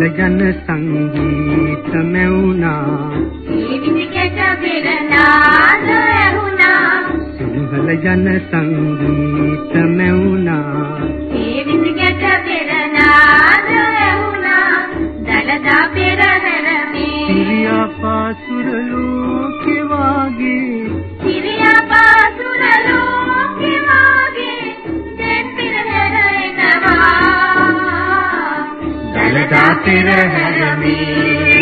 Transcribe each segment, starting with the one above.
නිල් ජන සංගීත මෙවුනා ජීවිත කැට බිරනාද ඇහුණා. සිංහල ජන සංගීත මෙවුනා ජීවිත කැට බිරනාද ඇහුණා. දලදා පෙරහැර මේ සිරියා පාසුරලෝ පෙරහැරමේ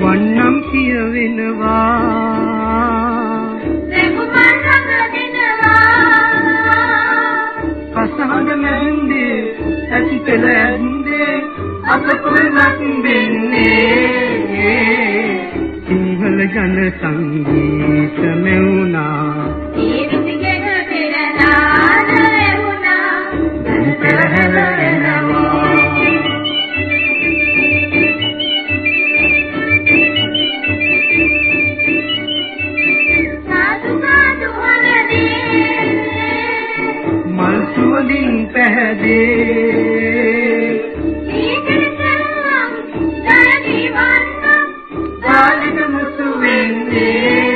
වන්නම් කියවෙනවා රැකුමන් රඟ දෙනවා කසහඳ මැන්දේ ඇති පෙළ ඇන්දේ අසපුරක් වෙන්නේ. මල් සුවඳින් පැහැදේ. සීතල සරුවම් දරදී වන්නම් කාලික මුසු වෙන්නේ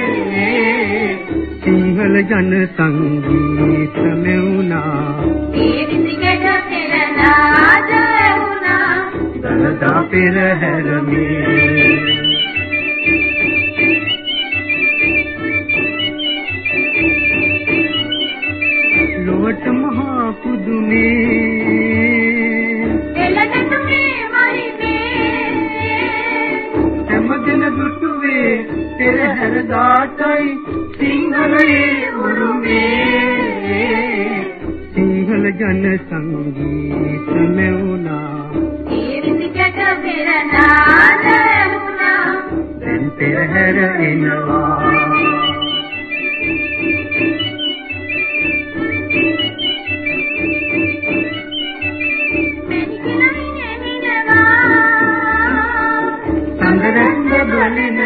සිංහල ජන සංගීත මෙවුණා ජීවිතයට පෙර නාද පෙරහැර දාටයි සිංහලයේ උරුමේ. සිංහල ජන සංගීත මෙවුණා ජීවිතයට පෙර නාද ඇහුණා දැන් පෙරහැර එනවා